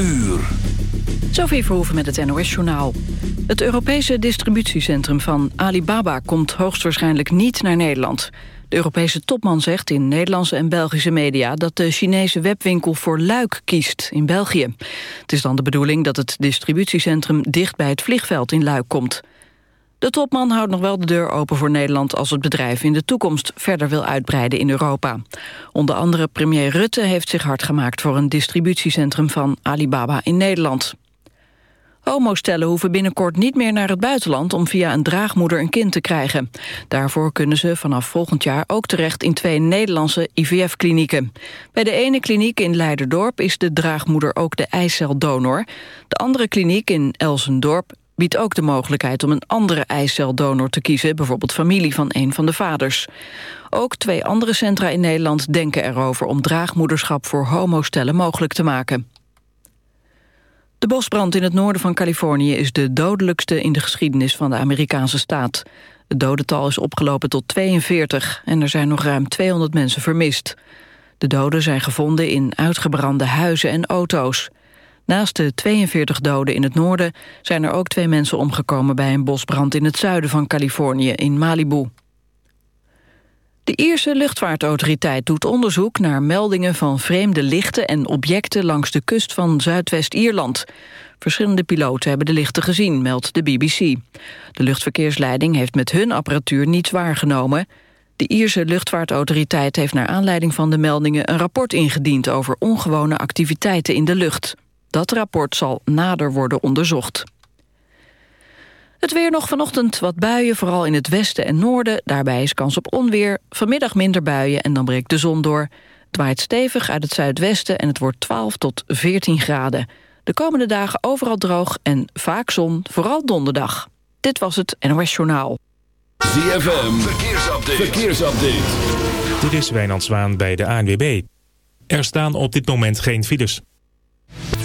uur. Sophie Verhoeven met het NOS-journaal. Het Europese distributiecentrum van Alibaba komt hoogstwaarschijnlijk niet naar Nederland. De Europese topman zegt in Nederlandse en Belgische media... dat de Chinese webwinkel voor Luik kiest in België. Het is dan de bedoeling dat het distributiecentrum dicht bij het vliegveld in Luik komt. De topman houdt nog wel de deur open voor Nederland... als het bedrijf in de toekomst verder wil uitbreiden in Europa. Onder andere premier Rutte heeft zich hard gemaakt... voor een distributiecentrum van Alibaba in Nederland. Homostellen hoeven binnenkort niet meer naar het buitenland... om via een draagmoeder een kind te krijgen. Daarvoor kunnen ze vanaf volgend jaar ook terecht... in twee Nederlandse IVF-klinieken. Bij de ene kliniek in Leiderdorp is de draagmoeder ook de eiceldonor. De andere kliniek in Elsendorp biedt ook de mogelijkheid om een andere eiceldonor te kiezen, bijvoorbeeld familie van een van de vaders. Ook twee andere centra in Nederland denken erover om draagmoederschap voor homostellen mogelijk te maken. De bosbrand in het noorden van Californië is de dodelijkste in de geschiedenis van de Amerikaanse staat. Het dodental is opgelopen tot 42 en er zijn nog ruim 200 mensen vermist. De doden zijn gevonden in uitgebrande huizen en auto's. Naast de 42 doden in het noorden zijn er ook twee mensen omgekomen bij een bosbrand in het zuiden van Californië, in Malibu. De Ierse luchtvaartautoriteit doet onderzoek naar meldingen van vreemde lichten en objecten langs de kust van Zuidwest-Ierland. Verschillende piloten hebben de lichten gezien, meldt de BBC. De luchtverkeersleiding heeft met hun apparatuur niets waargenomen. De Ierse luchtvaartautoriteit heeft naar aanleiding van de meldingen een rapport ingediend over ongewone activiteiten in de lucht. Dat rapport zal nader worden onderzocht. Het weer nog vanochtend wat buien, vooral in het westen en noorden. Daarbij is kans op onweer. Vanmiddag minder buien en dan breekt de zon door. Het waait stevig uit het zuidwesten en het wordt 12 tot 14 graden. De komende dagen overal droog en vaak zon, vooral donderdag. Dit was het NOS Journaal. ZFM, verkeersupdate. verkeersupdate. Dit is Wijnand Zwaan bij de ANWB. Er staan op dit moment geen files.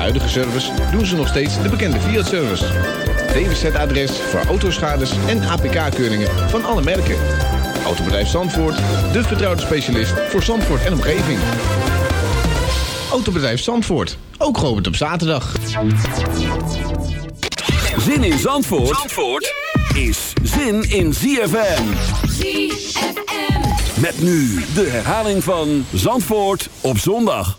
Huidige service doen ze nog steeds de bekende Fiat-service. DWZ-adres voor autoschades en APK-keuringen van alle merken. Autobedrijf Zandvoort, de vertrouwde specialist voor Zandvoort en omgeving. Autobedrijf Zandvoort, ook geopend op zaterdag. Zin in Zandvoort, Zandvoort is zin in ZFM. ZFM. Met nu de herhaling van Zandvoort op zondag.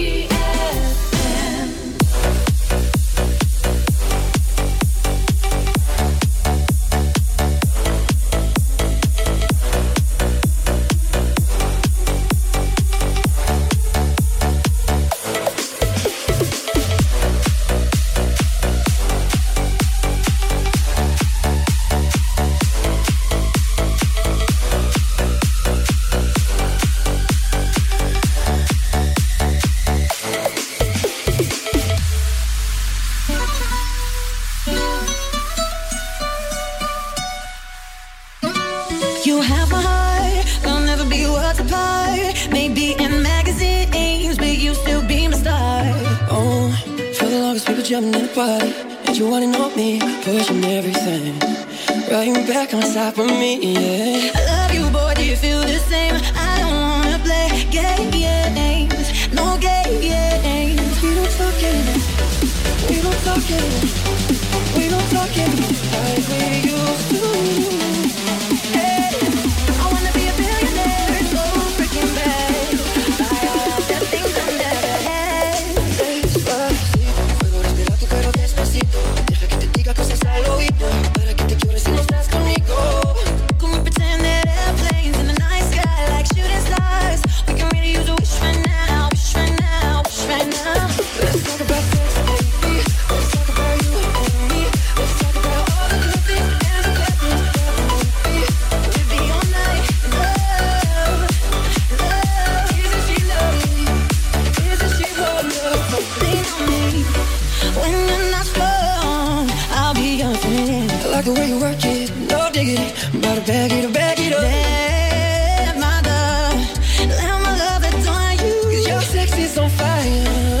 is on fire.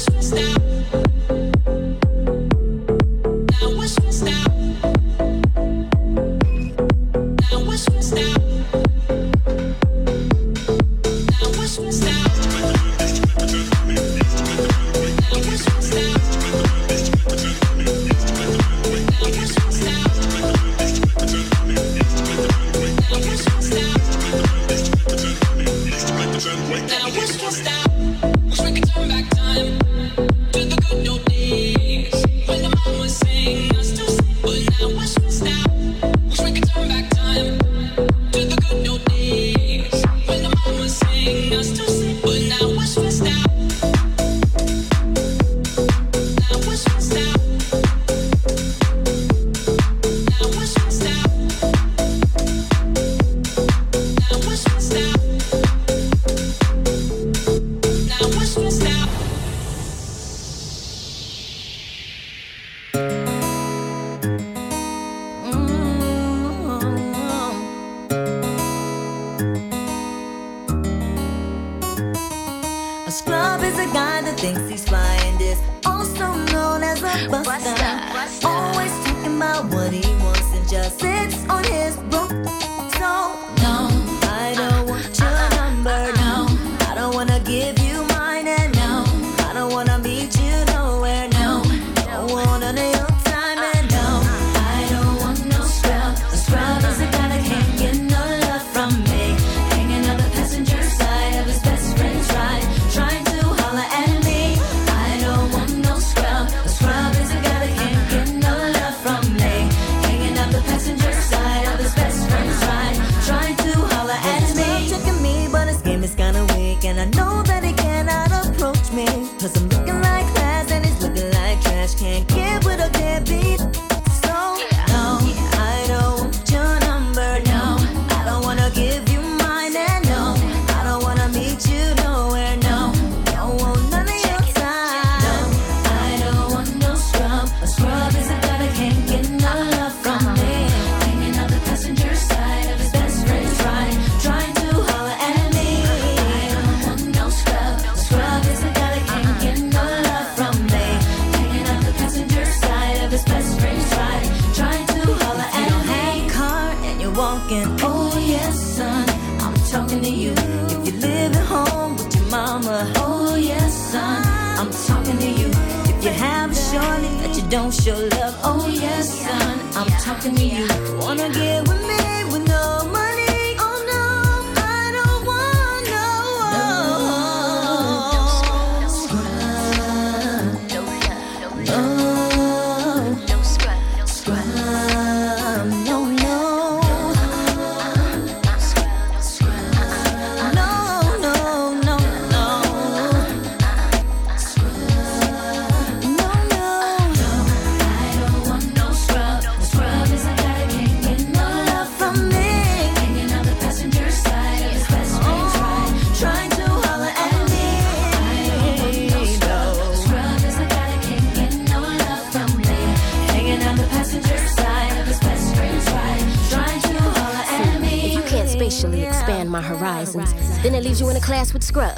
stop.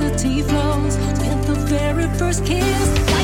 electricity flows with the very first kiss.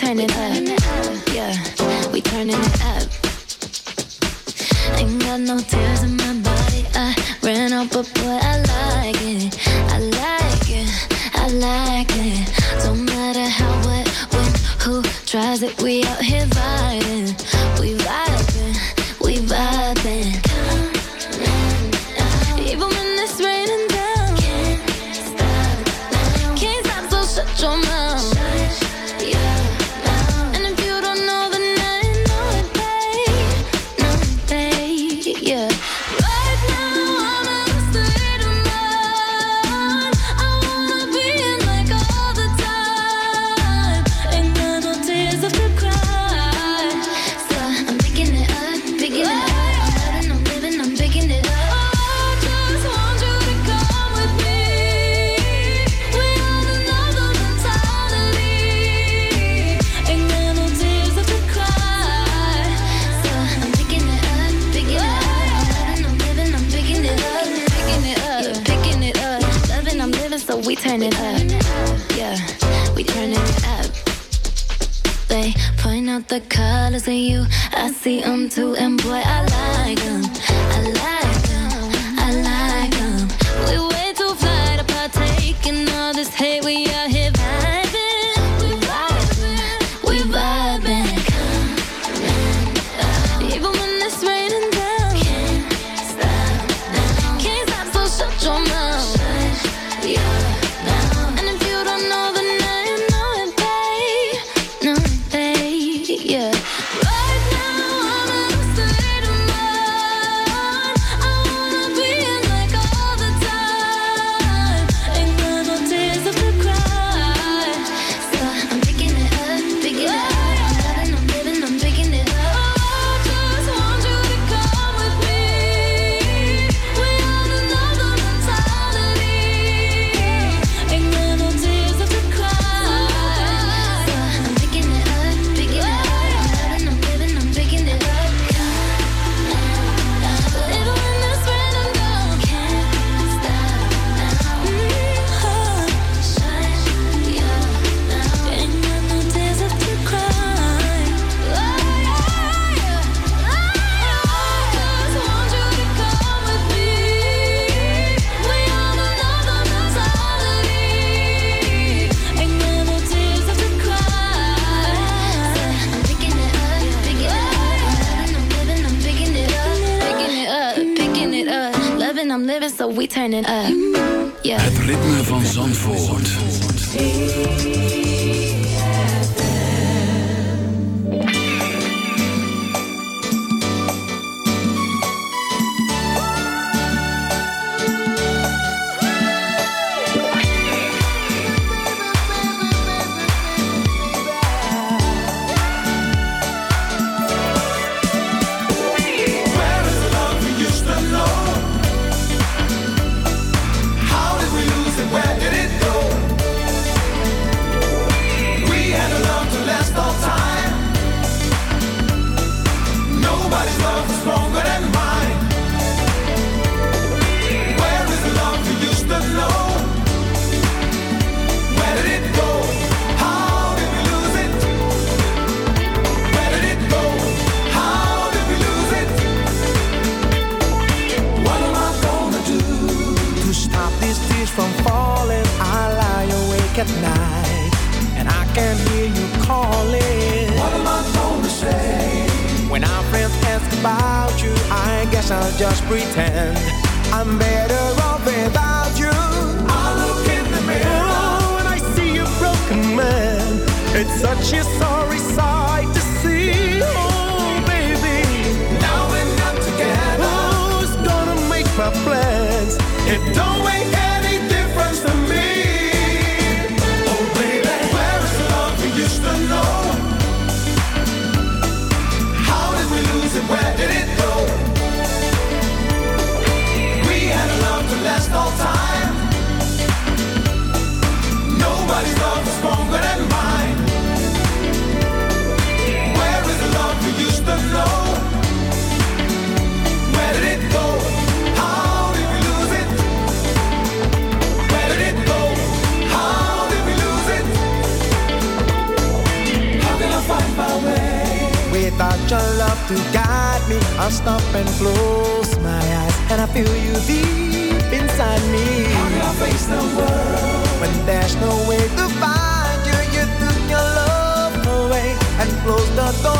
turn it up. Yeah, we turning it up. Ain't got no tears in my body. I ran out, but boy, 的冬